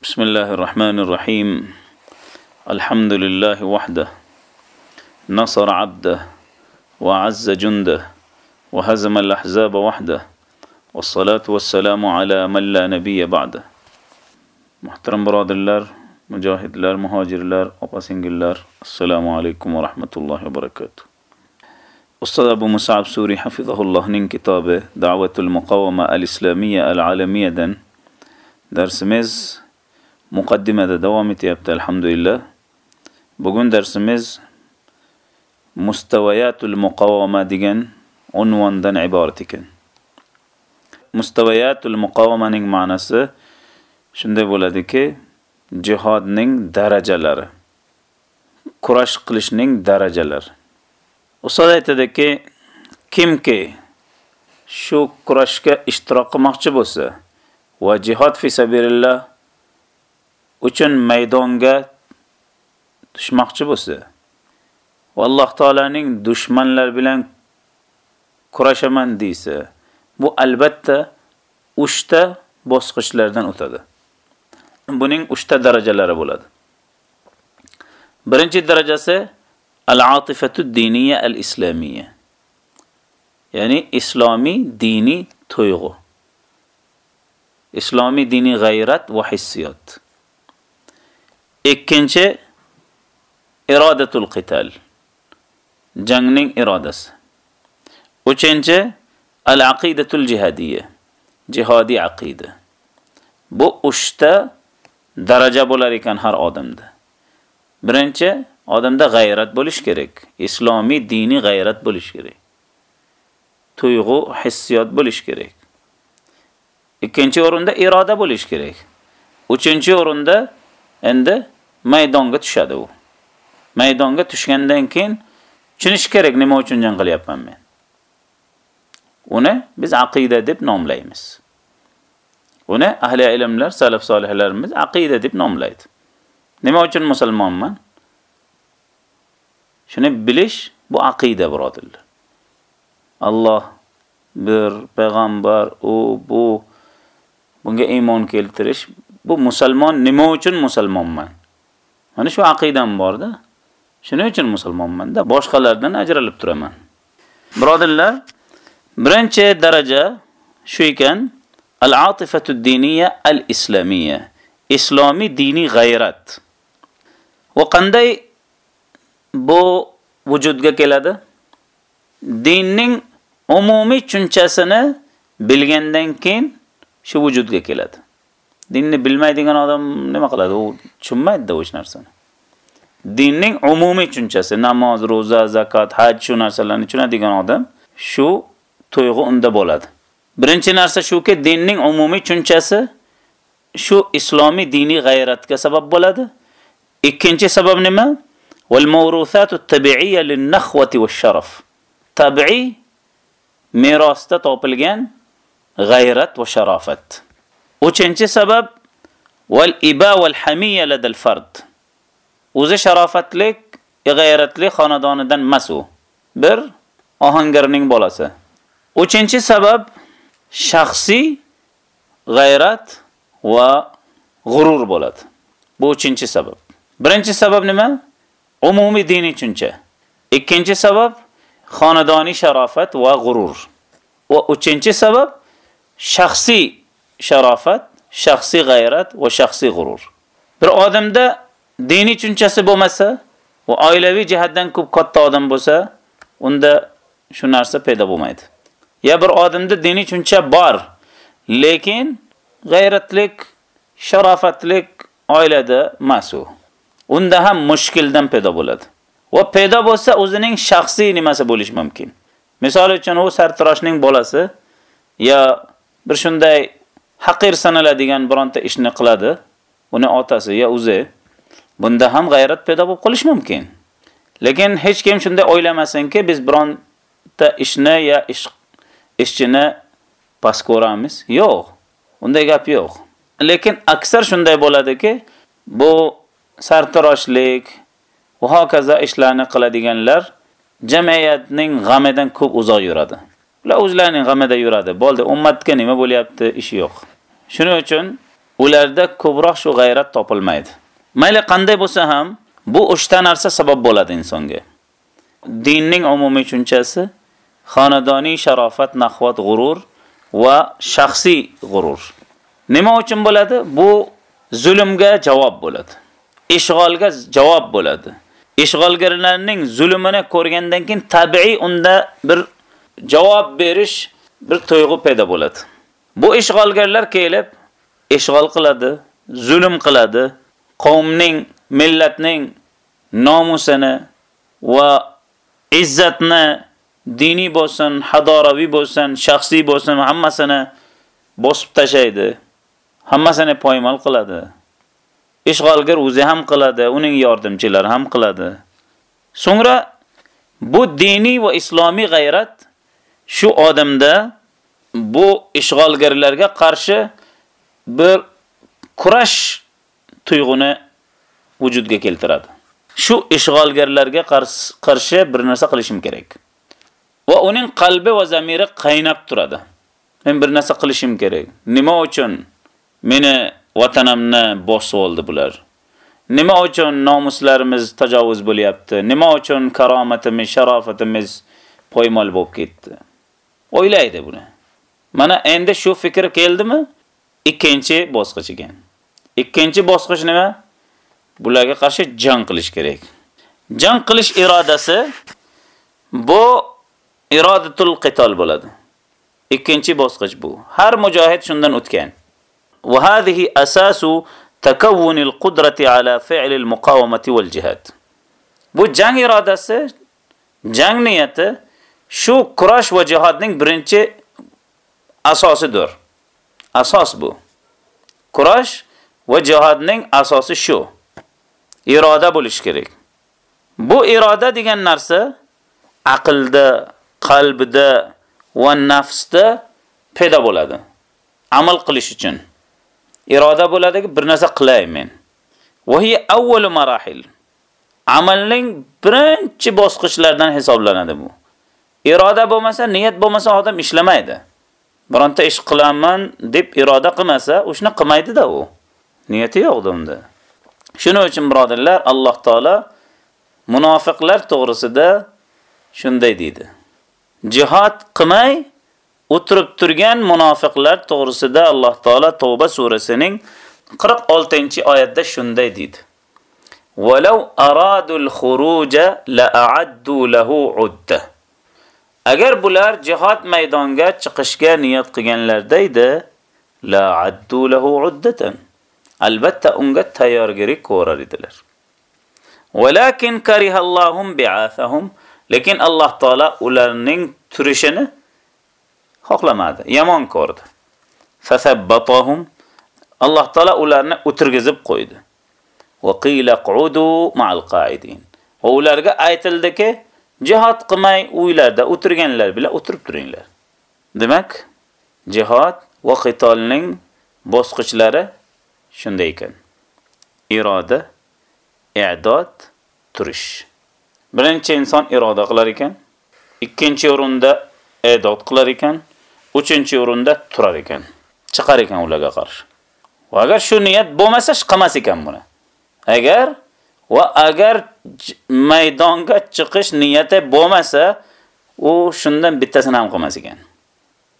بسم الله الرحمن الرحيم. الحمد لله وحده. نصر عبده وعز جنده وهزم الأحزاب وحده. والصلاة والسلام على من لا نبي بعده. محترم براد برادر مجاهد لار مهاجر لار لار السلام عليكم ورحمة الله وبركاته. أستاذ أبو مصعب سوري حفظه الله من كتابه دعوة المقاومة الإسلامية العالمية درس درس مز muqaddimada davom etyapti alhamdulillah. Bugun darsimiz mustavayatul muqawama degan unvondan iborat ekan. Mustavayatul muqavamaning ma'nosi shunday bo'ladiki jihodning darajalari kurash qilishning darajalari. Ustoz aytadiki kimki shu kurashga ishtirok qilmoqchi bo'lsa va jihod fi sabilillah uchun maydonga tushmoqchi bo'lsa va Alloh taolaning dushmanlar bilan kurashaman deysa, bu albatta uchta bosqichlardan o'tadi. Buning uchta darajalari bo'ladi. Birinchi darajasi al-atifatu diniya al-islamiyya ya'ni islomiy diniy tuyg'u islomiy diniy g'ayrat va hissiyot. Ikkinchi irodatul qital jangning irodasi uchinchi al-aqidatul jihadiyya jihodiy aqida bu uchta daraja bo'lar ekan har odamda. Birinchi, odamda g'ayrat bo'lish kerak. Islomiy diniy g'ayrat bo'lish kerak. Tuyg'u, hissiyot bo'lish kerak. Ikkinchi o'rinda iroda bo'lish kerak. Uchinchi o'rinda endi maydonga tushadi u. Maydonga tushgandan keyin tushunish kerak nima uchun jang qilyapman men. Uni biz aqida deb nomlaymiz. Uni ahli ilmlar, salaf solihlarimiz aqida deb nomlaydi. Nima uchun musulmonman? Shuni bilish bu aqida birodarlar. Alloh bir payg'ambar, u bu bunga iymon keltirish, bu musulmon nima uchun musulmonman? Mana shu aqidam borda. Shuning uchun musulmonmanda boshqalardan ajralib turaman. Birodarlar, birinchi daraja shu ekan, Al-atifatu diniya al islomiya Islomiy diniy g'ayrat. Va qanday bu vujudga keladi? Dinning umumiy tushunchasini bilgandan keyin shu vujudga keladi. Dinni bilmaydigan odam nima qiladi? U tushunmaydi o'sha narsani. Dinning umumiy tushunchasi, namoz, roza, zakot, haj shu narsalarni tushunadigan odam shu tuyg'u unda bo'ladi. Birinchi narsa shuki, dinning umumiy tushunchasi shu islomiy diniy g'ayratga sabab bo'ladi. Ikkinchi sabab nima? Wal mawruthatu tabi'iyya lin-nakhwati wash-sharaf. Tabi'iy merosda topilgan g'ayrat va sharofat. Uchinchi sabab val iba val hamiya ladal fard. O'zi sharofatlik, g'ayratli xonadonidan masu. Bir ohangarning bolasi. Uchinchi sabab shaxsiy g'ayrat va g'urur bo'ladi. Bu uchinchi sabab. Birinchi sabab nima? Umumiy diniy tushuncha. Ikkinchi sabab xonadoniy sharofat va g'urur. Va uchinchi sabab shaxsiy sharofat, shaxsiy g'ayrat va shaxsiy g'urur. Bir odamda diniy tushunchasi bo'lmasa va oilaviy jihatdan ko'p katta odam bo'lsa, unda shu narsa paydo bo'lmaydi. Ya bir odamda diniy tushuncha bor, lekin g'ayratlik, sharofatlik oilada emas u. Unda ham mushkildan paydo bo'ladi. Va paydo bo'lsa o'zining shaxsiy nimasi bo'lishi mumkin. Misol uchun u sartaroshning bolasi ya bir shunday haqir sanaladigan bironta ishni qiladi, uni otasi ya o'zi bunda ham g'ayrat paydo bo'lib qolish mumkin. Lekin hech kim shunday o'ylamasinki, biz bironta ishni ya ish ishchini past ko'ramiz. Yo'q. Unday gap yo'q. Lekin aksar shunday bo'ladiki, bu sartaroshlik va hokazo ishlarni qiladiganlar jamiyatning g'amidan ko'p uzoq yuradi. Ular o'zlarining g'amida yuradi. Bo'ldi, ummatga nima bo'lyapti, ishi yo'q. Shuning uchun ularda ko'proq shu g'ayrat topilmaydi. Mayli qanday bo'lsa ham, bu uchta narsa sabab bo'ladi insonga. Dinning umumiy tushunchasi xonadoniy sharofat, nahvat, g'urur va shaxsiy g'urur. Nima uchun bo'ladi? Bu zulmga javob bo'ladi. Ishg'olga javob bo'ladi. Ishg'olgarlarning zulmini ko'rgandan keyin tabiiy unda bir javob berish bir tuyg'u paydo bo'ladi. Bu ishg'olgarlar kelib ishg'ol qiladi, zulm qiladi, qavmning, millatning nomusini va izzatni diniy bo'lsin, hadoraviy bo'lsin, shaxsiy bo'lsin, hammasini bosib tashlaydi. Hammasini poymal qiladi. Ishg'olgar o'zi ham qiladi, uning yordamchilari ham qiladi. So'ngra bu diniy va islomiy g'ayrat shu odamda bu ishg'olgarlarga qarshi bir kurash tuyg'uni vujudga keltiradi. Shu ishg'olgarlarga qarshi bir narsa qilishim kerak. va uning qalbi va zamiri qaynab turadi. Men bir narsa qilishim kerak. Nima uchun meni vatanimni bosib oldi bular? Nima uchun nomuslarimiz tajovuz bo'lyapti? Nima uchun karomatimiz, sharofatimiz poymol bo'lib ketdi? O'ylaydi buni. Mana endi shu fikr keldimi? Ikkinchi bosqich ekan. Ikkinchi bosqich nima? Bularga qarshi jang qilish kerak. Jang qilish irodasi bu irodatul qital bo'ladi. Ikkinchi bosqich bu. Har mujohid shundan o'tgan. Va hadhihi asasu takawunil qudrati ala fi'l al-muqawamati wal jihad. Bu jang irodasi, jang niyati shu kurash va jihodning birinchi asosidir. Asos bu. Kurash va jihodning asosi shu. Iroda bo'lish kerak. Bu iroda degan narsa aqlda, qalbida va nafsda paydo bo'ladi. Amal qilish uchun. Iroda bo'ladiki, bir narsa qilay men. Va hi avvalu marahil. Amalning birinchi bosqichlaridan hisoblanadi bu. Iroda bo'lmasa, niyat bo'lmasa odam ishlamaydi. Bironta ish qilaman deb iroda qilmasa, o'shni qilmaydi-da u. Niyati yo'q unda. Shuning uchun birodarlar, Alloh taolo munofiqlar to'g'risida shunday deydi. jihad qilmay o'tirib turgan munofiqlar to'g'risida Alloh taolo Tavba surasining 46-oyatda shunday deydi. Walau aradul khuruja la'addu lahu udda. Agar bular jihad maydonga chiqishga niyat qilganlarda edi, la'addu lahu uddatan. Albatta unga tayyorgarlik ko'rar edilar. Walakin karihallohum bi'athahum Lekin Alloh taolo ularning turishini xohlamadi, yomon ko'rdi. Fasabbatahum Alloh taolo ularni o'tirgizib qo'ydi. Va qila qudu ma'al qa'idin. Va ularga aytildiki, jihad qilmay uylarda o'tirganlar bilan o'tirib turinglar. Demak, jihad va qitolning bosqichlari shunday ekan. Iroda, i'dod, turish. Birinchi inson iroda qilar ekan, ikkinchi o'rinda i'dod qilar ekan, uchinchi o'rinda turar ekan, chiqar ekan ularga qarshi. Va agar shu niyat bo'lmasa, qilmas ekan buni. Agar va agar maydonga chiqish niyati bo'lmasa u shundan bittasini ham qilmas ekan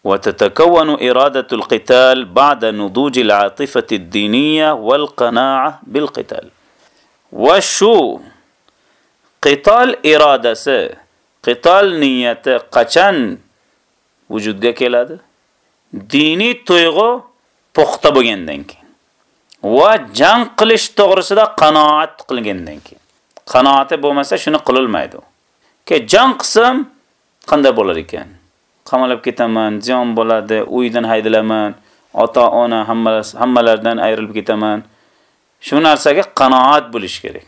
وتتكون إرادة القتال بعد نضوج العاطفة الدينية والقناعة بالقتال. و وشو قتال إرادة سي. قتال نية قچن وجود كيلاد ديني تويغو پختبو گندنكي va jang qilish to'g'risida qanoat qilgandan keyin. Qanoati bo'lmasa shuni qilolmaydi. Ke jang qilsam qanday bo'lar ekan? Qamalab ketaman, ziyon bo'ladi, uydan haydilaman, ota-ona hammalardan ayrilib ketaman. Shu narsaga qanoat bo'lish kerak.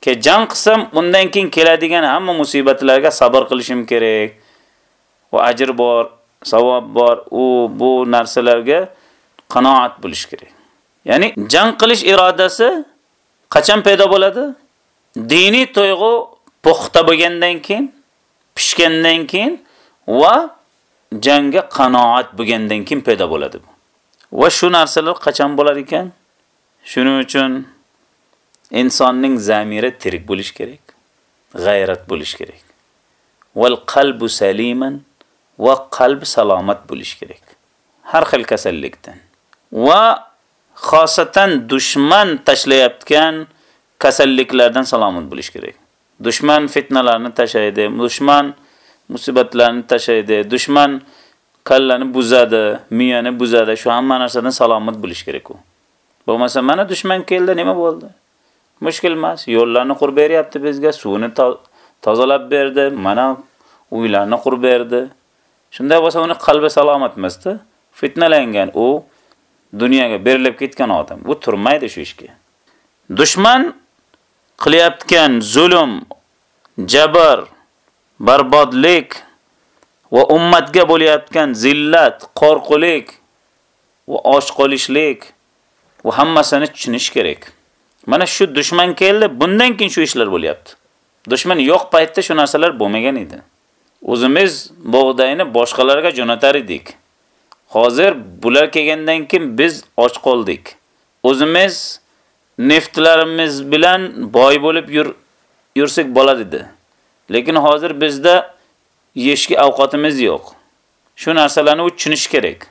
Ke jang qilsam, undan keyin keladigan hamma musibatlarga sabr qilishim kerak. Va ajr bor, savob bor, u bu narsalarga qanoat bo'lish kerak. Ya'ni jang qilish irodasi qachon paydo bo'ladi? Diniy tuyg'u puxta bo'lgandan keyin, pishgandan keyin va jangga qanoat bo'lgandan keyin paydo bo'ladi bu. Va shu narsalar qachon bo'lar ekan? Shuning uchun insonning zamiri tirik bo'lish kerak. G'ayrat bo'lish kerak. Val qalbu saliman va qalb salomat bo'lish kerak. Har xil kasallikdan. Va xosatan dushman tashlayotgan kasalliklardan salomat bo'lish kerak. Dushman fitnalarni tashlaydi, dushman musibatlarni tashlaydi, dushman kallani buzadi, miyani buzadi. Shu hamma narsadan salomat bo'lish kerak u. Bo'lmasa mana dushman keldi, nima bo'ldi? Mushkil emas. Yo'llarni qurib beryapti bizga, suvni tozalab berdi, mana uylarni qurib berdi. Shunday bo'lsa uni qalbi salomat emasda. Fitnalangan u dunyoga berilib ketgan odam. Bu turmaydi shu ishga. Dushman qilayotgan zulm, jabr, barbodlik va ummatga bo'layotgan zillat, qo'rqulik va och qolishlik va hammasini tushunish kerak. Mana shu dushman keldi, bundan keyin shu ishlar bo'lyapti. Dushman yo'q paytda shu narsalar bo'lmagan edi. O'zimiz bog'dayni boshqalarga jo'natar edik. Hozir bular kelgandan keyin biz och qoldik. O'zimiz neftlarimiz bilan boy bo'lib yur yursak bo'ladi edi. Lekin hozir bizda yeyishga ovqatimiz yo'q. Shu narsalarni u tushunish kerak.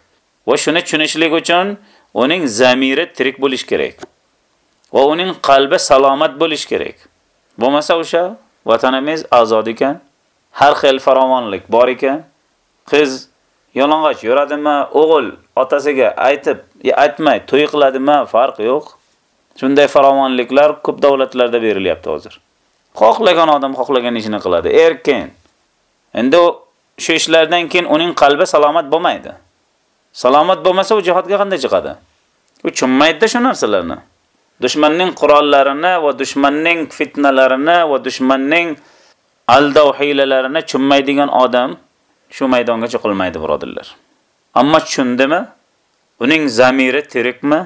Va shuni tushunishlik uchun uning zamiri tirik bo'lish kerak. Va uning qalbi salomat bo'lish kerak. Bo'lmasa o'sha vatanimiz ozod ekan, har xil farovonlik bor ekan, qiz yalang'och yuradimi, o'g'il otasiga aytib, aytmay to'y qiladimi, farq yo'q. Shunday farovonliklar ko'p davlatlarda berilyapti hozir. Xohlagan odam xohlagan ishini qiladi, erkin. Endi shu ishlardan keyin uning qalbi salomat bo'lmaydi. Salomat bo'lmasa u jihodga qanday chiqadi? U tushunmaydi shu narsalarni. Dushmanning qurollarini va dushmanning fitnalarini va dushmanning aldov hiylalarini tushunmaydigan odam shu maydongacha chiqilmaydi, birodirlar. Ammo tushundimi? Uning zamiri tirikmi?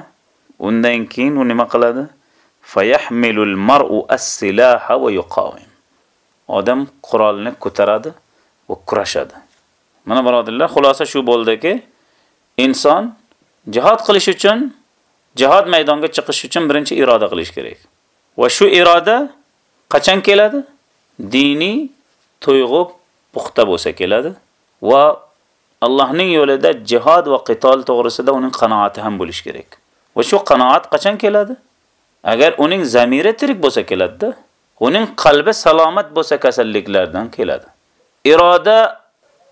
Undan keyin u nima qiladi? Fayahmilul mar'u as-silaha va yuqawim. Odam qurolni ko'taradi va kurashadi. Mana birodirlar, xulosa shu bo'ldiki, inson jihad qilish uchun, jihad maydonga chiqish uchun birinchi iroda qilish kerak. Va shu iroda qachon keladi? Diniy tuyg'u puxta bo'lsa keladi va Allohning yo'lida jihad va qitol to'g'risida uning qanoati ham bo'lish kerak. Va shu qanoat qachon keladi? Agar uning zamiri tirik bo'lsa keladi-da. Uning qalbi salomat bo'lsa kasalliklardan keladi. Iroda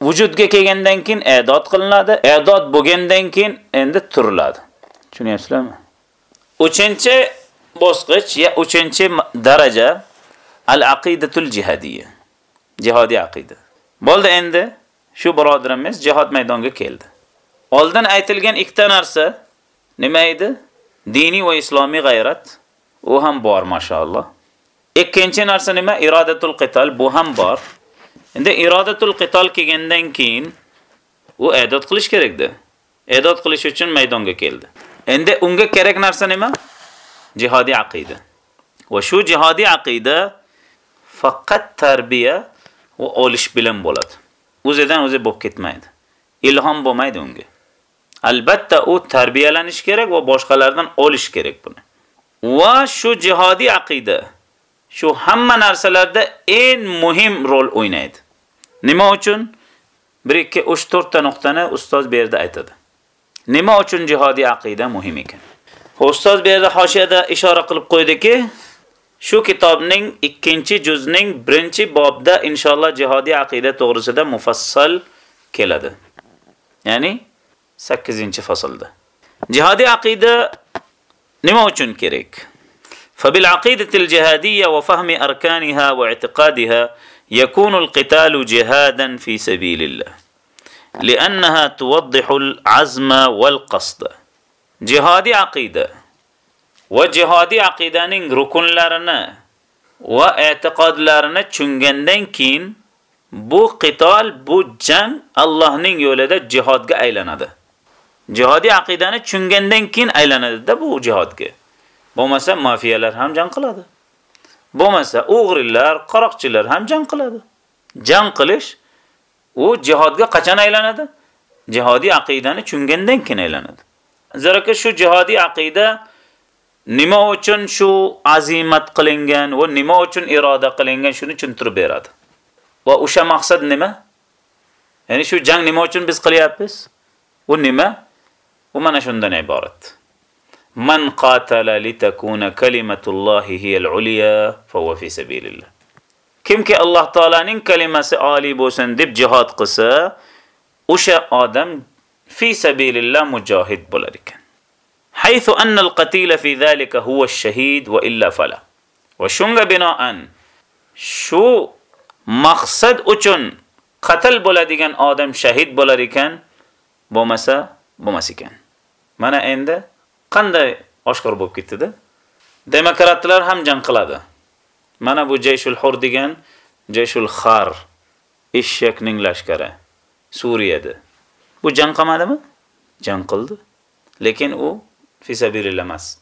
vujudga kelgandan keyin e'dod qilinadi. E'dod bo'lgandan keyin endi turiladi. Tushunyapsizlarmi? 3-chi bosqich ya 3-chi daraja al-aqidatul jihadiyya. Jihodiy aqida. Bo'ldi endi shu birodarimiz jihad maydoniga keldi. Oldin aytilgan ikkita narsa nima edi? Diniy va islomiy g'ayrat. U ham bor, mashalloh. Ikkinchi narsa nima? Irodatul qital, bu ham bor. Endi irodatul qital kelgandan keyin u e'dod qilish kerakdi. E'dod qilish uchun maydonga keldi. Endi unga kerak narsa nima? Jihodiy aqida. Va shu jihodiy aqida faqat tarbiya va olish bilan bo'ladi. O'zidan o'zi bo'lib ketmaydi. Ilhom bo'lmaydi unga. Albatta u tarbiyalanish kerak va boshqalardan olish kerak buni. Va shu jihodiy aqida shu hamma narsalarda eng muhim rol o'ynaydi. Nima uchun? 1 2 3 4 ta nuqtani ustoz bu yerda aytadi. Nima uchun jihodiy aqida muhim ekan? Ustoz bu yerda hoshiyada ishora qilib qo'ydiki, shu kitobning 2-juzning 1-bobda inshaalloh jihodiy aqida to'g'risida mufassal keladi. Ya'ni 8-faslda. Jihodiy aqida nima uchun kerak? فبالعقيدة الجهادية وفهم أركانها واعتقادها يكون القتال جهادا في سبيل الله لأنها توضح العزم والقصد جهادي عقيدة va jihodiy aqidaning rukunlarini va e'tiqodlarini tushungandan keyin bu qitol, bu jang Allohning yo'lida jihodga aylanadi. Jihodiy aqidani tushungandan keyin aylanadi-da bu jihodga. Bo'lmasa mafiyalar ham jang qiladi. Bo'lmasa o'g'rilar, qaroqchilar ham jang qiladi. Jang qilish u jihodga qachon aylanadi? Jihodiy aqidani tushungandan keyin aylanadi. Zaraka shu jihodiy aqida nima uchun shu azimat qilingan va nima uchun iroda qilingan shuni tushuntirib beradi. Va o'sha maqsad nima? Ya'ni shu jang nima uchun biz qilyapmiz? U nima? U mana shundan iborat. Man qatala litakuna kalimatullohi hiyal ulya fa huwa fi sabilillah. Kimki Alloh taolaning kalimasi oliy bo'lsin deb jihad qilsa, o'sha odam fi sabilillah mujohid bo'lar ekan. حيث أن القتيل في ذلك هو الشهيد وإلا فلا وشunga binoan shu maqsad uchun qatl bo'ladigan odam shahid bo'lar ekan, bo'lmasa bo'lmas ekan. Mana endi qanday oshkor bo'lib ketdi-da? Demokratlar ham jang qiladi. Mana bu Jayshul Hur degan Jayshul Xar eshakning lashkari Suriyada. Bu jang qilmadimi? Jang qildi. Lekin u fisabilillah emas.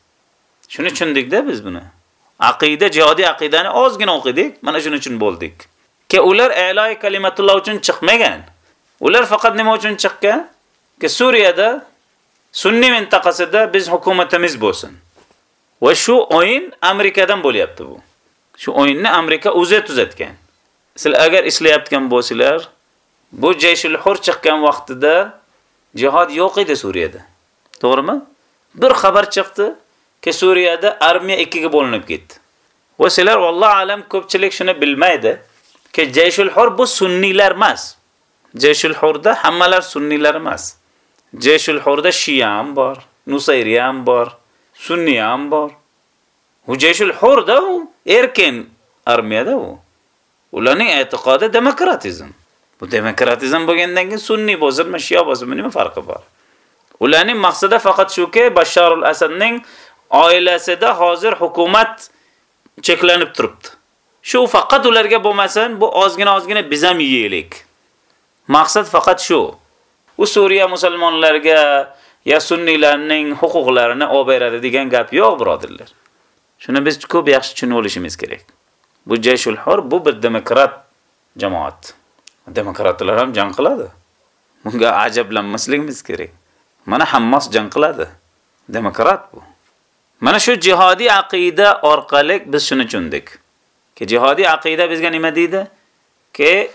Shuni tushundikda biz buni. Aqida, jihodiy aqidani ozgina o'qidik, mana shuning uchun bo'ldik. Ke ular a'loy kalimatulloh uchun chiqmagan. Ular faqat nima uchun chiqqan? Ke Suriyada sunniy mintaqasida biz hukumatimiz bo'lsin. Va shu o'yin Amerikadan bo'lyapti bu. Shu o'yinni Amerika o'zi tuzatgan. Sizlar agar islayotgan bo'lsanglar, bu Jayshul Hur chiqqan vaqtida jihad yo'q edi Suriyada. To'g'rimi? Bir xabar chiqdi ki Suriyada armiya ikkiga bo'linib ketdi. Va sizlar vallohu alam ko'pchilik shuni bilmaydi ki Jayshul Hur bu sunniylar emas. Jayshul Hurda hammalar sunniylar emas. Jayshul Hurda Shiya ham bor, Nusayri ham bor, Sunni ham bor. U Jayshul Hurda u erkin armiyada u. Ularning e'tiqodi demokratizm. Bu demokratizm bo'lgandan keyin sunniy bo'lsinmi shiya bo'lsinmi nima farqi bor? Ularning maqsadi faqat shuki, Basharul Asadning oilasida hozir hukumat cheklanib turibdi. Shu faqat ularga bo'lmasin, bu ozgina-ozgina biz ham yeylik. Maqsad faqat shu. U Suriya musulmonlarga ya sunniylarning huquqlarini olib beradi degan gap yo'q, birodirlar. Shuni biz ko'p yaxshi tushunib olishimiz kerak. Bu Jayshul Hur bu bir demokrat jamoat. Demokratlar ham jang qiladi. Bunga ajablanmasligimiz kerak. Mana Hammos jang qiladi. Demokrat bu. Mana shu jihodiy aqida orqali biz shuni tushundik. Ki jihodiy aqida bizga nima deydi? Ki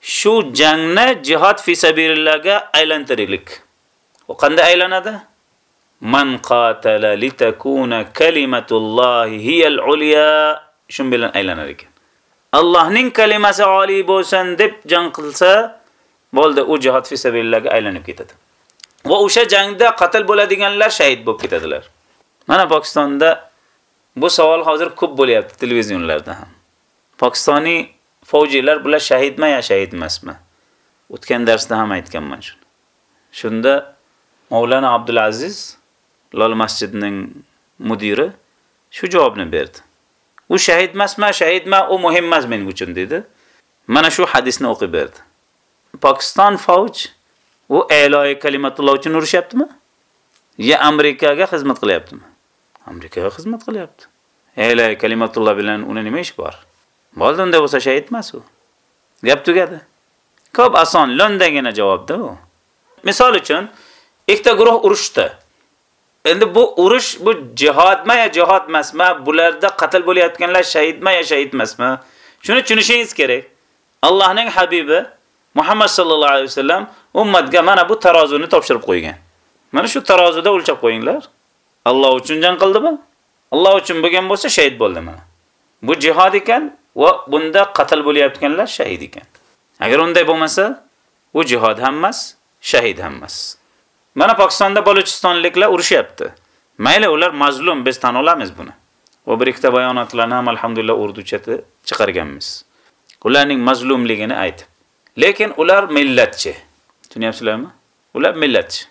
shu jangni jihad fi sabilillahga aylantiraylik. U qanday aylanadi? Man qatala litakuna kalimatullohi hiyal ulya shun bilan aylanar ekan. Allohning kalimasi oliy bo'lsin deb jang qilsa, bo'ldi, u jihad fi sabilillahga aylanib ketadi. Va o'sha jangda qatl bo'ladiganlar shahid bo'lib ketadilar. Mana Pokistonda bu savol hozir ko'p bo'lyapti televizionlarda ham. Pokistoniy fojilar bular shahidmi yo shahid emasmi? O'tgan darsda ham aytganman shuni. Shunda Mavlana Abdulaziz Lol masjidining mudiri shu javobni berdi. U shahid emasmi, shahidmi, u muhim emas men uchun dedi. Mana shu hadisni o'qib berdi. Pokiston fauj u e'loyi kalimatulloh uchun urushyaptimi? Ya Amerikaga xizmat qilyaptimi? Amerikaga xizmat qilyapti. E'loyi kalimatulloh bilan uni nima ish bor? Bo'ldi unday bo'lsa shahid emas u. Gap tugadi. Ko'p oson, londagina javobda u. Misol uchun, ikkita guruh urushdi. Endi bu urush bu jihodmi yo jihod emasmi? Bularda qatl bo'layotganlar shahidmi yo shahid emasmi? Shuni tushunishingiz kerak. Allohning habibi Muhammad sallallohu alayhi vasallam ummatga mana bu tarozuni topshirib qo'ygan. Mana shu tarozida o'lchab qo'yinglar. Alloh uchun jang qildimi? Alloh uchun bo'lgan bo'lsa shahid bo'ldi mana. Bu jihad ekan va bunda qatl bo'layotganlar shahid ekan. Agar unday bo'lmasa, u jihad ham emas, shahid ham emas. Mana Pokistonda Balochistonliklar urushyapti. Mayli ular mazlum, biz tan olamiz buni. Va bir ikkita bayonotlarni ham alhamdulillah urducha chiqarganmiz. Ularning mazlumligini aytib. Lekin ular millatchi. Tushunyapsizlarmi? Ular millatchi.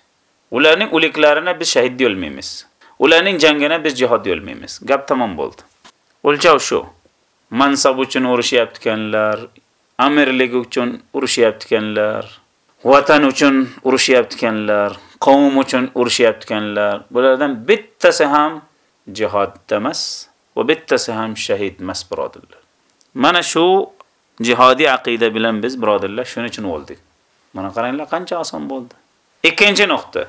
Ularning o'liklarini biz shahid deyolmaymiz. Ularning jangini biz jihod deyolmaymiz. Gap tamom bo'ldi. O'lchov shu. Mansab uchun urushyaptikanlar, amirlik uchun urushyaptikanlar, vatan uchun urushyaptikanlar, qavm uchun urushyaptikanlar. Bulardan bittasi ham jihodda emas va bittasi ham shahid emas, birodirlar. Mana shu jihodiy aqida bilan biz birodarlar shuning uchun o'ldik. Mana qaranglar qancha oson bo'ldi. Ikkinchi nuqta.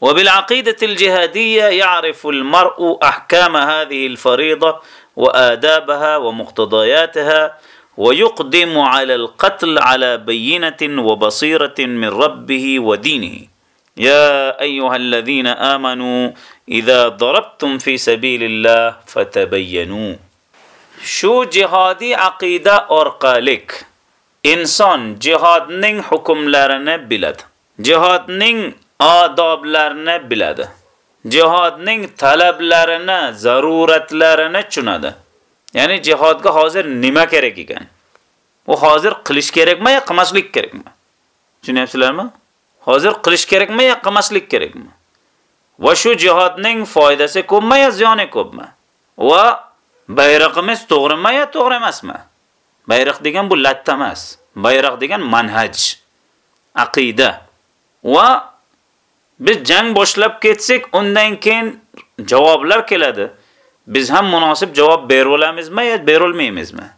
وبالعقيدة الجهادية يعرف المرء أحكام هذه الفريضة وآدابها ومقتضياتها ويقدم على القتل على بينة وبصيرة من ربه ودينه يا أيها الذين آمنوا إذا ضربتم في سبيل الله فتبينوا Shu jihodiy aqida orqali inson jihodning hukmlarini biladi. Jihodning odoblarini biladi. Jihodning talablarini, zaruratlarini tushunadi. Ya'ni jihodga hozir nima kerak ekan? U hozir qilish kerakmi yo qilmaslik kerakmi? Tushunyapsizlarmi? Hozir qilish kerakmi yo qilmaslik kerakmi? Va shu jihodning foydasi ko'pmi yo ziyoni ko'pmi? Va bayroqimiz to'g'rimi yo to'g'ri emasmi? Bayroq degan bu latta emas. Bayroq degan manhaj, aqida va Biz jang boshlab ketsak, undan keyin javoblar keladi. Biz ham munosib javob bera olamizmi yo bera olmaymizmi?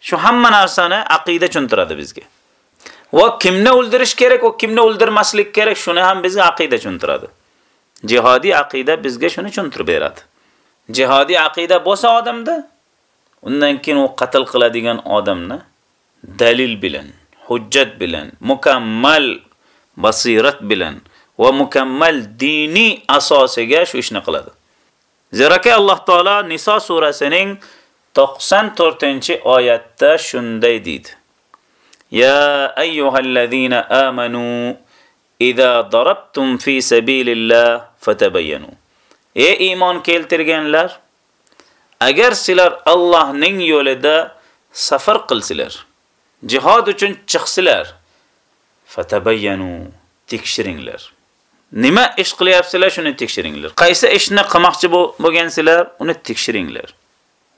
Shu hamma narsani aqida tushuntiradi bizga. Va kimni o'ldirish kerak va kimni o'ldirmaslik kerak, shuni ham bizga aqida tushuntiradi. Jihodiy aqida bizga shuni tushuntirib beradi. Jihodiy aqida bo'lsa odamda, undan keyin u qatl qiladigan odamni dalil bilan, hujjat bilan, mukammal basirat bilan va mukammal diniy asosiga shu ishni qiladi. Zeraki Alloh taolo Niso surasining 94-oyatda shunday deydi. Ya ayyuhallazina amanu idza darabtum fi sabilillahi fatabayyanu. Ey iymon keltirganlar, agar sizlar Allohning yo'lida safar qilsizlar, jihad uchun chiqsizlar, fatabayyanu, tekshiringlar. Nima ish qilyapsizlar, shuni tekshiringlar. Qaysi ishni qilmoqchi bo'lgansizlar, uni tekshiringlar.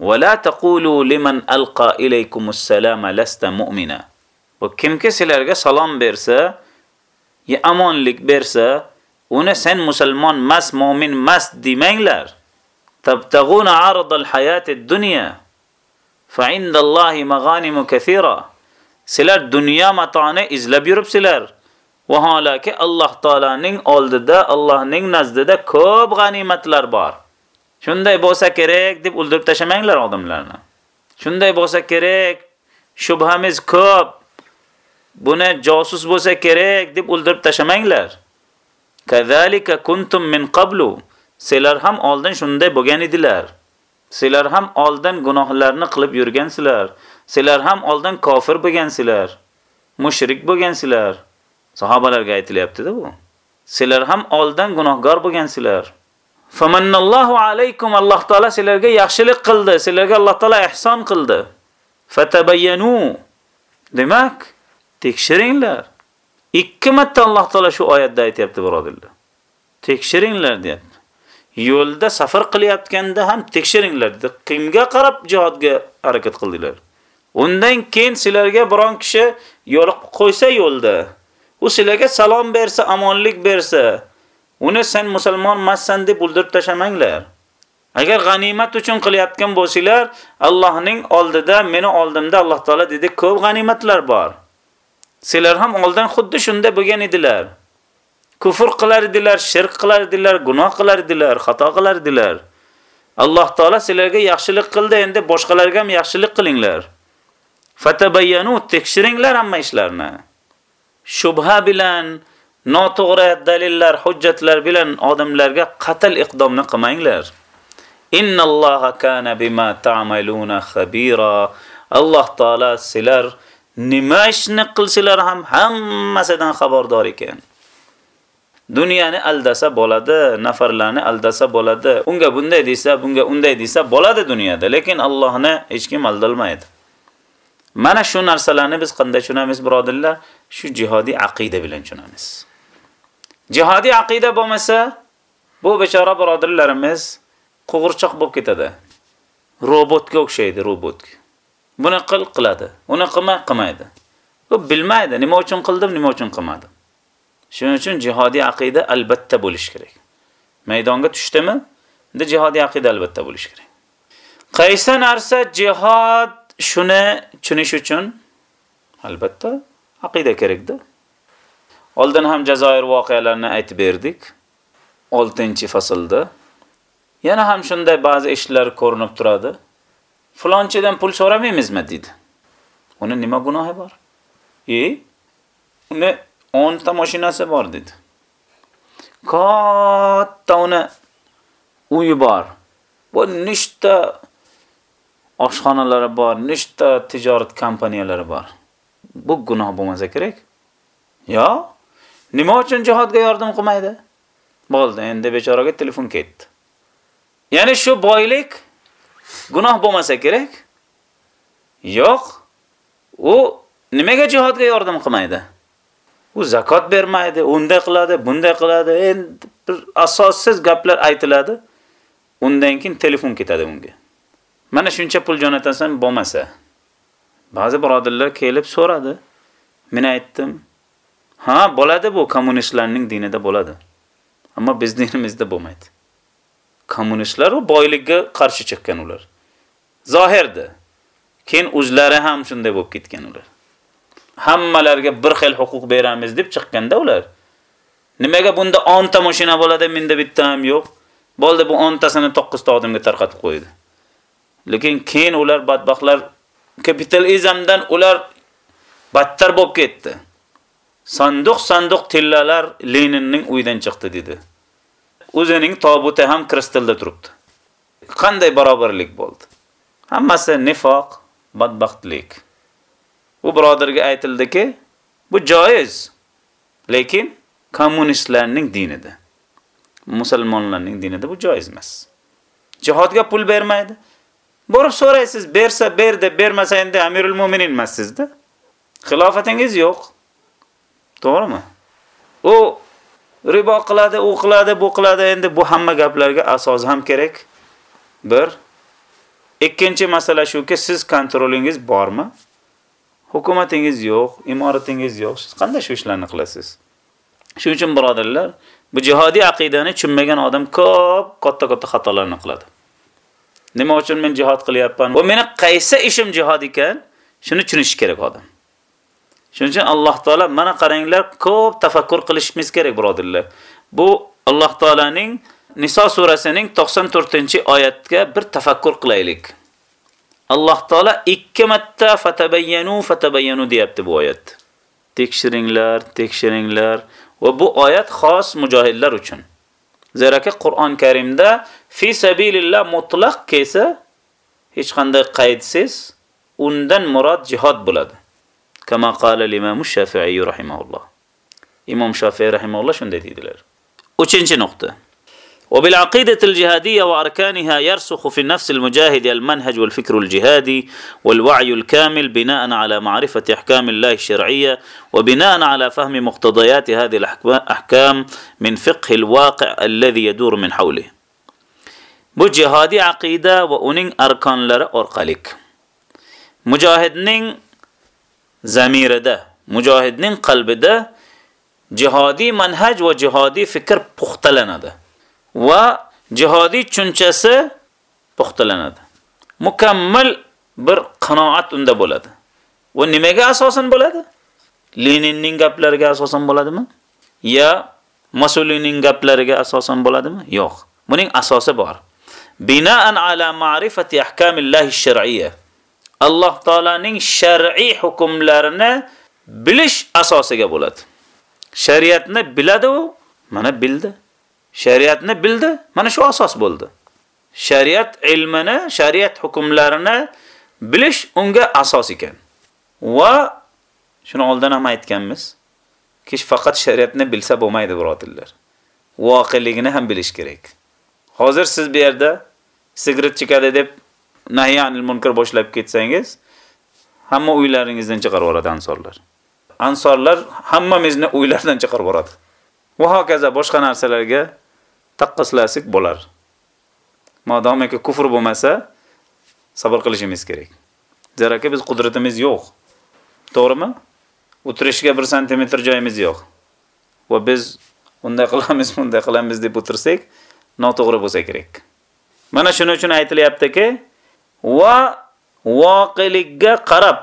Va la taqulu liman alqa ilaykumus salama lasta mu'mina. Bu kimki sizlarga salom bersa, ya amonlik bersa, uni sen musulmon mas, mu'min mas demanglar. Tabtaguna aradal hayatid dunya. Fa indallohi maghanim kathira. Sizlar dunyo matoni izlab yuribsizlar. Vaholaki Alloh taolaning oldida, Allohning nazdida ko'p g'animatlar bor. Shunday bo'lsa kerak deb o'ldirib tashamanglar odamlarni. Shunday bo'lsa kerak, shubhamiz ko'p. Buni josus bo'lsa kerak deb o'ldirib tashamanglar. Kazalika kuntum min qablu. Sizlar ham oldin shunday bo'lgan edilar. Sizlar ham oldin gunohlarni qilib yurgansizlar. Sizlar ham oldin kofir bo'lgansizlar. Mushrik bo'lgansizlar. Sahobalarga aytilyapti-da bu. Sizlar ham oldin gunohkor bo'lgansizlar. Famanallohu alaykum Alloh taolo sizlarga yaxshilik qildi, sizlarga Alloh taolo ihson qildi. Fatabayyanu. Demak, tekshiringlar. Ikki marta Alloh taolo shu oyatda aytayapti, birodarlar. Tekshiringlar deyapti. Yo'lda safar qilyotganda ham tekshiringlar dedi. Kimga qarab jihodga harakat qildinglar? Undan keyin sizlarga biron kishi yo'liq qo'ysa yo'lda, u sizlarga salom bersa, omonlik bersa, uni sen musulmon emassan deb o'ldirib tashamanglar. Agar g'animat uchun qilyotgan bo'lsanglar, Allohning oldida, meni oldimda Alloh taolo dedi, ko'p g'animatlar bor. Sizlar ham oldin xuddi shunda bo'lgan edilar. Kufr qilar edilar, shirk qilar edilar, gunoh qilar edilar, xato qilar edilar. Alloh taolo sizlarga yaxshilik qildi, endi boshqalarga ham yaxshilik qilinglar. Fatabayyanu tekshiringlar hamma ishlarni. shubha bilan noto'g'ri dalillar, hujjatlar bilan odamlarga qatl iqdomni qilmanglar. Innalloha kana bima ta'maluna khabira. Alloh taolo sizlar nima ishni qilsalar ham hammasidan xabardor ekan. Dunyoni aldasa bo'ladi, nafarlarni aldasa bo'ladi. Unga bunday desa, bunga unday desa bo'ladi dunyoda, lekin Allohni hech kim aldolmaydi. Mana shu narsalarni biz qanday tushunamiz, birodarlar? Shu jihodiy aqida bilan tushunamiz. Jihodiy aqida bo'lmasa, bu bechora birodarlarimiz qo'g'irchoq bo'lib ketadi. Robotga o'xshaydi, robotga. Buni qil qiladi, uni qilma qilmaydi. U bilmaydi, nima uchun qildim, nima uchun qilmadim. Shuning uchun jihodiy aqida albatta bo'lish kerak. Maydonga tushdimi? Endi jihodiy aqida albatta bo'lish kerak. Qaysi narsa jihod shuni tushunish uchun albatta aqida kerakda. Oldin ham Jazoir voqealarini aytib berdik. 6-faslda yana ham shunday ba'zi ishlar ko'rinib turadi. Falonchidan pul so'ramaymizmi dedi. Uni nima gunohi bor? E, uni 10 ta mashinasi bor dedi. Katta uni uyi bor. Bu nechta oshxonalari bor, nechta tijorat kompaniyalari bor. Bu gunoh bo'lmasa kerak. Yo, nima uchun jihodga yordam qilmaydi? Bo'ldi, endi bechoraga telefon ketdi. Ya'ni shu boylik gunoh bo'lmasa kerak? Yo'q. U nimaga jihodga yordam qilmaydi? U zakot bermaydi, unday qiladi, bunday qiladi, endi bir asossiz gaplar aytiladi. Undan keyin telefon ketadi unga. Mana shuncha pul jo'natasan bo'lmasa. Ba'zi birodarlar kelib so'radi. Men aytdim, "Ha, bo'ladi bu kommunistlarning dinida bo'ladi. Ammo biz dinimizda bo'lmaydi." Kommunistlar u boylikka qarshi chiqqan ular. Zohirda. Keyin o'zlari ham shunday bo'lib ketgan ular. Hammalarga bir xil huquq beramiz deb chiqqanda ular. Nimaga bunda 10 ta mashina bo'ladi, menda bitta ham yo'q? Bo'ldi bu 10 tasini 9 ta odamga tarqatib qo'ydi. Lekin keyin ular badbaxtlar kapitalizmdan ular battar bo'lib ketdi. Sanduq sanduq tillalar Leninning uyidan chiqdi dedi. O'zining tobuti ham kristalda turibdi. Qanday barobarlik bo'ldi? Hammasi nifoq, badbaxtlik. Bu birodarga aytildiki, bu joiz. Lekin kommunistlarning dinida. Musulmonlarning dinida bu joiz emas. Jihodga pul bermaydi. Borib so'raysiz, bersa berdi, bermasa endi Amirul Mu'minin emassizda. Xilofatingiz yo'q. To'g'rimi? U ribo qiladi, u qiladi, bu qiladi, endi bu hamma gaplarga asos ham kerak. Bir. Ikkinchi masala shuki, siz kontrolingiz bormi? Hukumatingiz yo'q, imoratingiz yo'q. Siz qanday shu ishlarni qilasiz? Shuning uchun birodarlar, bu jihodiy aqidani tushunmagan odam ko'p katta-katta xatolarni qiladi. Nima uchun men jihad qilyapman? Bu meni qaysi ishim jihad ekan, shuni tushunish kerak odam. Shuning uchun Alloh taolo mana qaranglar, ko'p tafakkur qilishimiz kerak, birodirlar. Bu Alloh taolaning Niso surasining 94-oyatga bir tafakkur qilaylik. Alloh taolo ikki marta fatabayyanu fatabayyanu deyapti bu oyat. Tekshiringlar, tekshiringlar va bu oyat xos mujohidlar uchun. Zeraki Qur'on Karimda fi sabilillah mutlaq kelsa hech qanday qaydsiz undan murod jihad bo'ladi. Kama qala al-Imam Shafi'i rahimahulloh. Imom Shafi'i rahimahulloh shunday dedilar. 3-nuqta. وبالعقيدة الجهادية وأركانها يرسخ في النفس المجاهد المنهج والفكر الجهادي والوعي الكامل بناء على معرفة أحكام الله الشرعية وبناء على فهم مقتضيات هذه الأحكام من فقه الواقع الذي يدور من حوله Bu aqida va uning arkonlari orqali mujohidning zamirida, mujohidning qalbida jihodiy manhaj va jihodiy fikr puxtalanadi. va jihodiy tushunchasi puxtalanadi. Mukammal bir qanoat unda bo'ladi. Va nimaga asosan bo'ladi? Leninning gaplariga asosan bo'ladimi? Ya Musolining gaplariga asosan bo'ladimi? Yo'q. Buning asosi bor. Binaan ala ma'rifati ahkamillahi shar'iyya. Alloh taolaning shar'iy hukmlarini bilish asosiga bo'ladi. Shariatni biladi u, mana bildi. shariatni bildi, mana shu asos bo'ldi. Shariat ilmini, shariat hukmlarini bilish unga asos ekan. Va shuni oldin ham aytganmiz. Kish faqat shariatni bilsa bo'lmaydi, birodarlar. Voqeligini ham bilish kerak. Hozir siz bu yerda sigaret chekadi deb nahyanil munkar boshlab ketsangiz, hamma uylaringizdan chiqarib yuboradi ansorlar. Ansorlar hammamizni uylardan chiqarib yuboradi. Va hokazo boshqa narsalarga taqqoslasak bo'lar. Madomiki kufr bo'lmasa, sabr qilishimiz kerak. Zaraki biz qudratimiz yo'q. To'g'rimi? O'tirishga 1 sm joyimiz yo'q. Va biz unday qilamiz, bunday qilamiz deb o'tirsak, noto'g'ri bo'lsa kerak. Mana shuning uchun aytilyaptiki, va voqilikka qarab,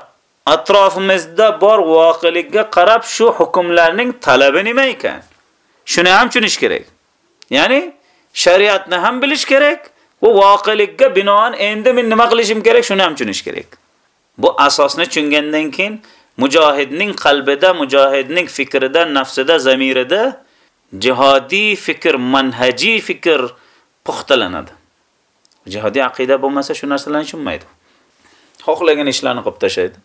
atrofimizda bor voqilikka qarab shu hukmlarning talabi nima ekan? Shuni ham tushunish kerak. Ya'ni shariatni ham bilish kerak, va voqilikka binoan endi men nima qilishim kerak, shuni ham tushunish kerak. Bu asosni tushungandan keyin mujohidning qalbida, mujohidning fikrida, nafsida, zamirida jihodiy fikr, manhajiy fikr puxtalanadi. Jihodiy aqida bo'lmasa shu narsalarni tushunmaydi. Xohlagan ishlarni qilib tashlaydi.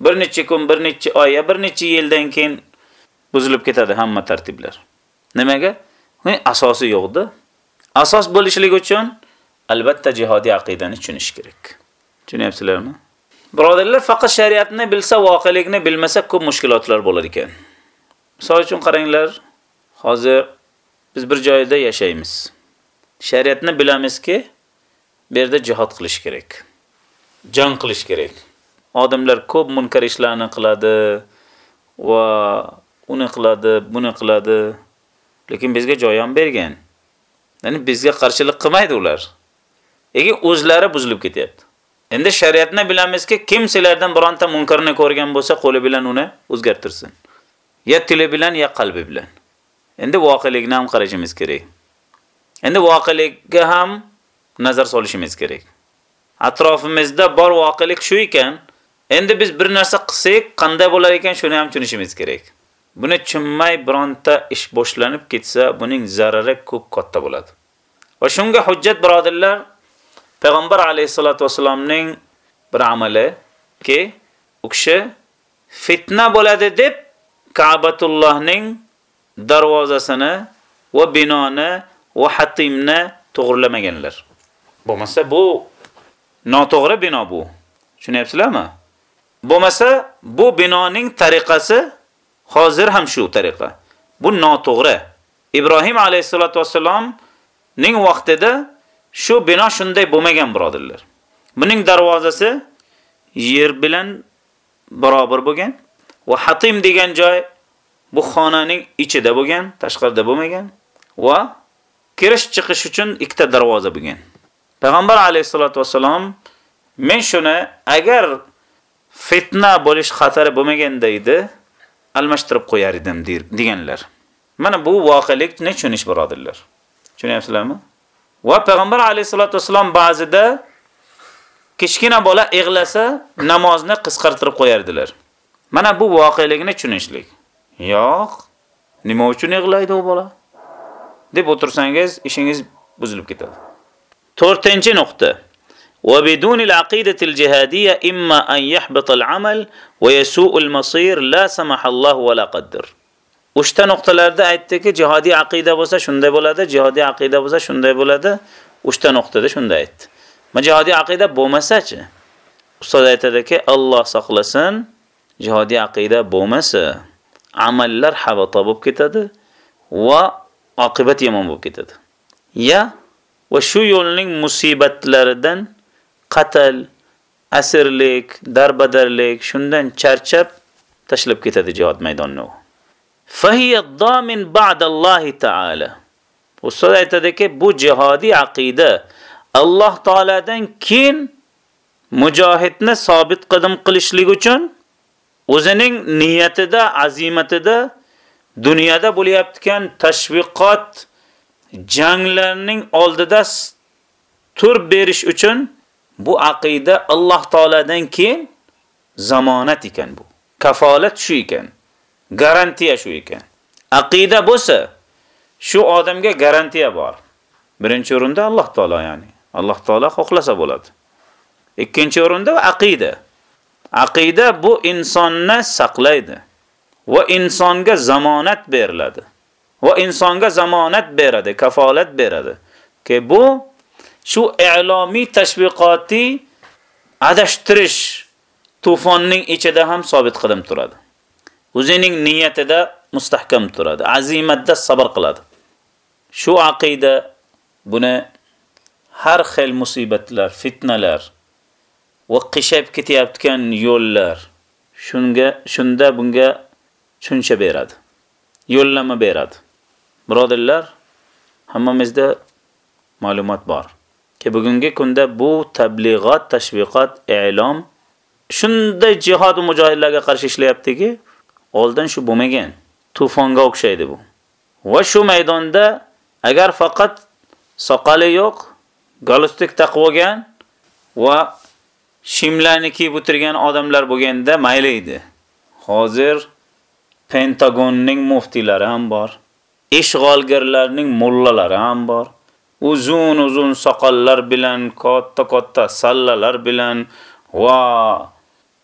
Bir necha kun, bir necha oy, bir necha yildan keyin buzilib ketadi hamma tartiblar. Nimaga? Asosi yo'qda Asos bo'lishligi uchun albatta jihodiy aqidani tushunish kerak. Tushunyapsizlarmi? Birodarlar, faqat shariatni bilsa, voqelikni bilmasa ko'p mushkulotlar bo'lar ekan. Misol uchun qaranglar, hozir biz bir joyda yashaymiz. Shariatni bilamizki, bu yerda jihad qilish kerak. Jang qilish kerak. Odamlar ko'p munkar ishlarni qiladi va uni qiladi, buni qiladi. Lekin bizga joy ham bergan. Ya'ni bizga qarshilik qilmaydi ular. Lekin o'zlari buzilib ketyapti. Endi shariatni bilamizki, kim sizlardan bironta munkarni ko'rgan bo'lsa, qo'li bilan uni o'zgartirsin. Ya tili bilan, ya qalbi bilan. Endi voqelikni ham qarashimiz kerak. Endi voqelikka ham nazar solishimiz kerak. Atrofimizda bor voqelik shu ekan, endi biz bir narsa qilsak, qanday bo'lar ekan, shuni ham tushunishimiz kerak. Buni tushunmay bironta ish boshlanib ketsa, buning zarari ko'p katta bo'ladi. Va shunga hujjat birodirlar, Payg'ambar alayhisolatu vasallamning bir amali ki u kishi fitna bo'ladi deb Ka'batullohning darvozasini va binoni va hatimni to'g'rilamaganlar. Bo'lmasa bu noto'g'ri bino bu. Tushunyapsizlarmi? Bo'lmasa bu binoning tariqasi hozir ham shu tariqa. Bu noto'g'ri. Ibrohim alayhisolatu vassalomning vaqtida Shu bino shunday bo'lmagan birodarlar. Buning darvozasi yer bilan barobar bo'lgan va Hatim degan joy bu xonaning ichida bo'lgan, tashqarida bo'lmagan va kirish chiqish uchun ikkita darvoza bo'lgan. Payg'ambar alayhisolatu vasallam men shuni agar fitna bo'lish xatari bo'lmaganda edi, almashtirib qo'yar edim deganlar. Mana bu voqelikni tushunish birodirlar. Tushunyapsizlarmi? Va payg'ambar alayhisolatu vasallam ba'zida kichkina bola ig'lasa namozni qisqartirib qo'yardilar. Mana bu voqelikni tushunishlik. Yo'q, nima uchun ig'laydi u bola? deb o'tirsangiz, ishingiz buzilib ketadi. 4-nuqta. وبدون العقيدة الجهادية إما أن يحبط العمل ويسوء المصير لا سمح الله ولا قدر Uchta nuqtalarda aytdiki, jihodiy aqida bo'lsa shunday bo'ladi, jihodiy aqida bo'lsa shunday bo'ladi. Uchta nuqtada shunday aytdi. Ma jihodiy aqida bo'lmasa-chi? Ustoz aytadiki, Alloh saqlasin, jihodiy aqida bo'lmasa, amallar havata bo'lib ketadi va oqibat yomon bo'lib ketadi. Ya va shu yo'lning musibatlaridan qatl, asirlik, darbadarlik shundan charchab tashlab ketadi jihad maydonini. Fahiya damin ba'dallohi taala. Ustoz aytadiki, bu jihodiy aqida Alloh taoladan keyin mujohidni sobit qadam qilishlik uchun o'zining niyatida, azimatida dunyoda bo'layotgan tashviqot janglarning oldida tur berish uchun bu aqida Alloh taoladan keyin zamonat ekan bu. Kafolat shu ekan. garantiya shu ekan. Aqida bo'lsa, shu odamga garantiya bor. Birinchi o'rinda Alloh taolo ya'ni. Alloh taolo xohlasa bo'ladi. Ikkinchi o'rinda aqida. Aqida bu insonni saqlaydi va insonga zamonat beriladi. Va insonga zamonat beradi, kafolat beradi. Ki bu shu i'lomiy tashviqoti adashtirish tufonning ichida ham sobit qadam turadi. o'zining niyatida mustahkam turadi, azimatda sabr qiladi. Shu aqida buni har xil musibatlar, fitnalar va qishab ketayotgan yo'llar shunga shunda bunga tushuncha beradi. Yo'llama beradi. Birodirlar, hammamizda ma'lumot bor. Ki bugungi kunda bu tablig'ot, tashviqat, e'lom shunday jihad va mujohidlarga qarshi ishlayaptiki, Oldin shu bo'lmagan. Tufonga o'xshaydi bu. Va shu maydonda agar faqat soqoli yo'q, galustik taqib olgan va shimlarni kiyib o'tirgan odamlar bo'lganda mayli edi. Hozir Pentagonning muftilari ham bor. Ishg'olgarlarning mullalari ham bor. Uzun-uzun soqollar bilan, katta-katta sallalar bilan va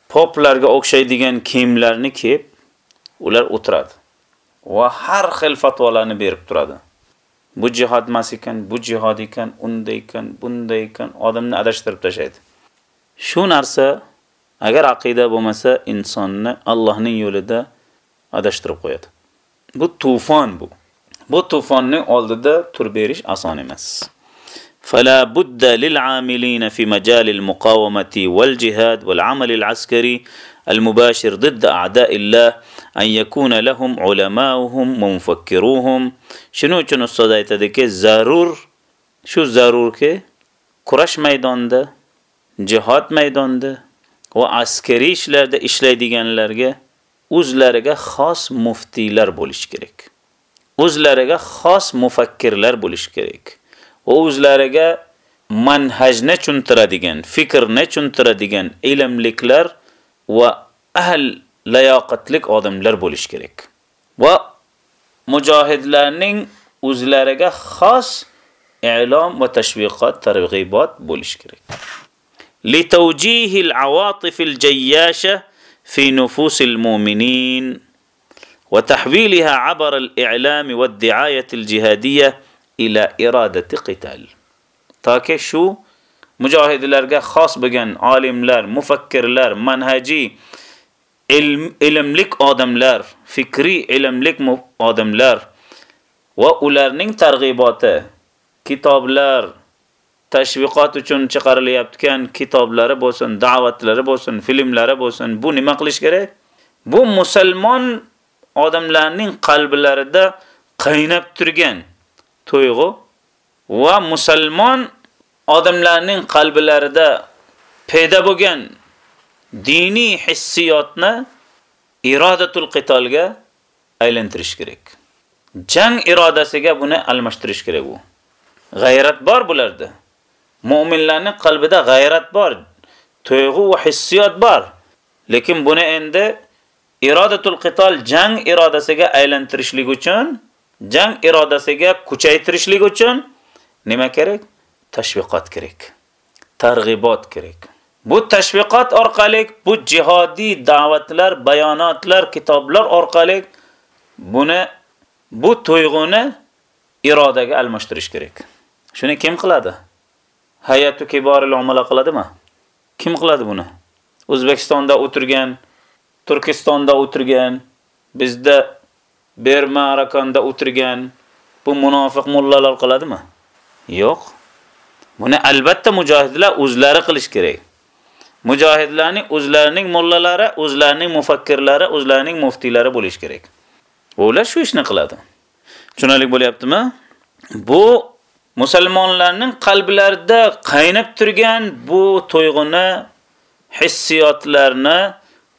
poplarga o'xshaydigan kiyimlarni kiyib ular o'tiradi. Va har xil fatvolarni berib turadi. Bu jihad emas ekan, bu jihad ekan, unday ekan, bunday ekan, odamni adashtirib tashlaydi. Shu narsa agar aqida bo'lmasa, insonni Allohning yo'lida adashtirib qo'yadi. Bu tufon bu. Bu tufonning oldida tur berish oson emas. Fala budda lil amilina fi majalil muqawamati wal jihad wal amal al askari al mubashir ضد a'da'i Allah an yakuna lahum ulama'uhum munfakkiruhum. Shuning uchun ustoz aytadiki, zarur shu zarurki kurash maydonida, jihad maydonida va askariy ishlarda ishlaydiganlarga o'zlariga xos muftilar bo'lish kerak. O'zlariga xos mufakkirlar bo'lish kerak. Va o'zlariga manhajni tushuntiradigan, fikrni tushuntiradigan ilmliklar va ahl layoqatlik odamlar bo'lish kerak. Va mujohidlarning o'zlariga xos i'lom va tashviqot, targ'ibot bo'lish kerak. لتوجيه العواطف الجياشة في نفوس المؤمنين وتحويلها عبر الإعلام والدعاية الجهادية إلى إرادة قتال تاكي شو mujohidlarga xos bo'lgan olimlar, mufakkirlar, manhajiy ilm, ilmlik odamlar, fikriy ilmlik odamlar va ularning targ'iboti, kitoblar, tashviqot uchun chiqarilayotgan kitoblari bo'lsin, da'vatlari bo'lsin, filmlari bo'lsin, bu nima qilish kerak? Bu musulmon odamlarning qalblarida qaynab turgan to'yg'u va musulmon odamlarning qalblarida paydo bo'lgan diniy hissiyotni irodatul qitolga aylantirish kerak. Jang irodasiga buni almashtirish kerak u. G'ayrat bor bularda. Mu'minlarning qalbida g'ayrat bor, tuyg'u va hissiyot bor. Lekin buni endi irodatul qital jang irodasiga aylantirishlik uchun, jang irodasiga kuchaytirishlik uchun nima kerak? tashviqot kerak. Targ'ibot kerak. Bu tashviqot orqali, bu jihodiy da'vatlar, bayonotlar, kitoblar orqali buni bu tuyg'uni irodaga almashtirish kerak. Shuni kim qiladi? Hayatu kiboril umala qiladimi? Kim qiladi buni? O'zbekistonda o'tirgan, Turkistonda o'tirgan, bizda Berma Arakanda o'tirgan bu munofiq mullalar qiladimi? Yo'q. Buni albatta mujohidlar o'zlari qilish kerak. Mujohidlarning o'zlarining mollalari, o'zlarining mufakkirlari, o'zlarining muftiylari bo'lish kerak. Ular shu ishni qiladi. Tushunalik bo'lyaptimi? Bu musulmonlarning qalblarida qaynab turgan bu to'yg'uni, hissiyotlarni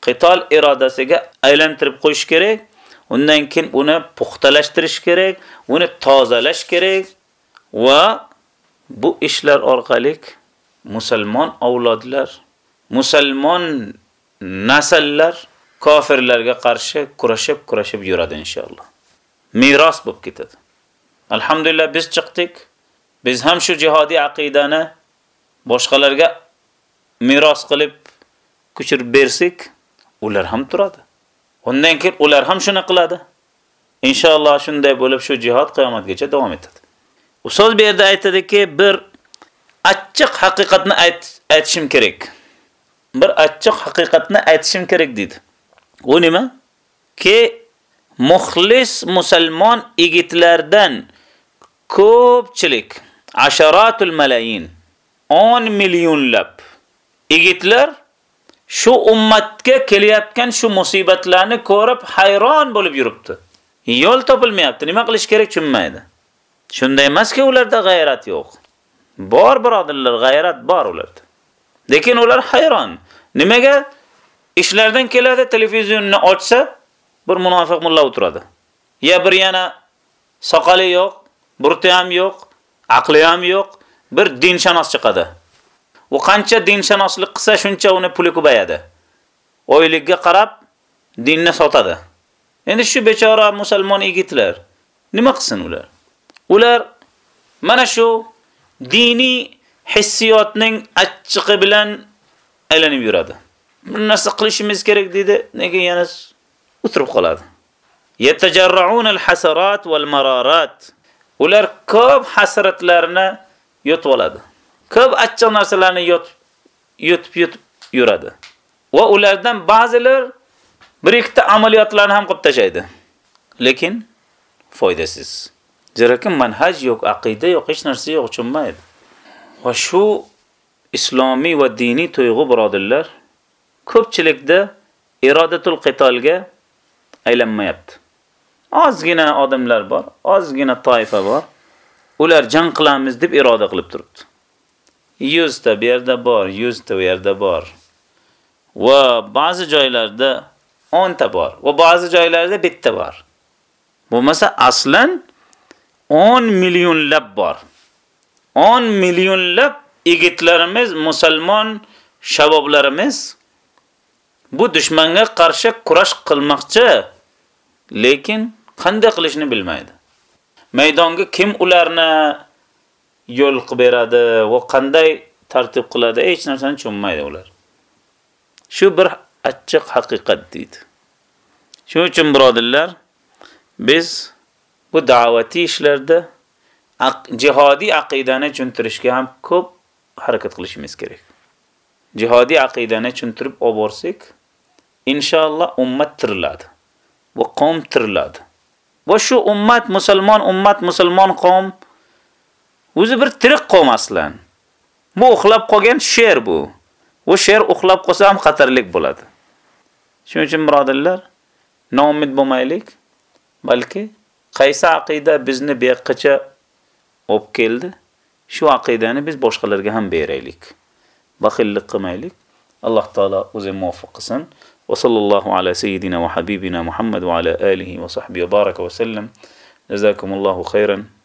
qitol irodasiga aylantirib qo'yish kerak. Undan keyin uni puxtalashtirish kerak, uni tozalash kerak va Bu ishlar orqali musulmon avlodlar, musulmon nasllar kofirlarga qarshi kurashib, kurashib yuradi inshaalloh. Meros bo'lib ketadi. Alhamdulillah biz chiqdik. Biz ham shu jihodiy aqidani boshqalarga meros qilib ko'chirib bersak, ular ham turadi. Undan keyin ular ham shuni qiladi. Inshaalloh shunday bo'lib shu jihad qiyomatgacha davom etadi. Ustoz bu yerda aytadiki, bir achchiq haqiqatni aytishim kerak. Bir achchiq haqiqatni aytishim kerak dedi. U nima? Ki muxlis musulmon yigitlardan ko'pchilik, asharatul malayin, 10 millionlab yigitlar shu ummatga kelyapgan shu musibatlarni ko'rib hayron bo'lib yuribdi. Yo'l topilmayapti. Nima qilish kerak tushunmaydi. Shunday emaski ularda g'ayrat yo'q. Bor birodarlar, g'ayrat bor ularda. Lekin ular hayron. Nimaga? Ishlardan keladi, televizionni ochsa, bir munofiq mulla o'tiradi. Ya bir yana soqoli yo'q, burti ham yo'q, aqli ham yo'q, bir dinshanos chiqadi. U qancha dinshanoslik qilsa, shuncha uni puli ko'payadi. Oylikka qarab dinni sotadi. Endi shu bechora musulmon yigitlar nima qilsin ular? Ular mana shu diniy hissiyotning achchig'i bilan aylanib yuradi. Bir narsa qilishimiz kerak dedi, nega yana o'tirib qoladi. Yatajarra'un hasarat mararat. Ular ko'p hasratlarni yutib oladi. Ko'p achchiq narsalarni yotib yutib yutib yuradi. Va ulardan ba'zilar bir ikkita amaliyotlarni ham qilib tashlaydi. Lekin foydasiz. Zeraki manhaj yo'q, aqida yo'q, hech narsa yo'q, tushunmaydi. Va shu islomiy va diniy tuyg'u birodirlar ko'pchilikda irodatul qitolga aylanmayapti. Ozgina odamlar bor, ozgina toifa bor. Ular jang qilamiz deb iroda qilib turibdi. 100 ta bu yerda bor, 100 ta bu yerda bor. Va ba'zi joylarda 10 ta bor va ba'zi joylarda bitta bor. Bo'lmasa aslan 10 millionlab bor. 10 millionlab yigitlarimiz, musulmon shaboblarimiz bu dushmanga qarshi kurash qilmoqchi, lekin qanday qilishni bilmaydi. Maydonga kim ularni yo'l qilib beradi va qanday tartib qiladi, hech narsani tushunmaydi ular. Shu bir achchiq haqiqat deydi. Shuning uchun birodarlar, biz bu da'vatiy ishlarda jihodiy aqidani tushuntirishga ham ko'p harakat qilishimiz kerak. Jihodiy aqidani tushuntirib olib borsak, inshaalloh ummat tiriladi. Va qavm tiriladi. Va shu ummat musulmon ummat musulmon qavm o'zi bir tirik qavm aslan. Bu uxlab qolgan sher bu. U sher uxlab qolsa ham xatarlik bo'ladi. Shuning uchun birodarlar, noumid bo'lmaylik, balki qaysi aqida bizni bu yoqqacha olib keldi, shu aqidani biz boshqalarga ham beraylik. Baxillik qilmaylik. Alloh taolo o'zi muvaffaq qilsin. وصلى الله على سيدنا وحبيبنا محمد وعلى آله وصحبه وبارك وسلم جزاكم الله خيرا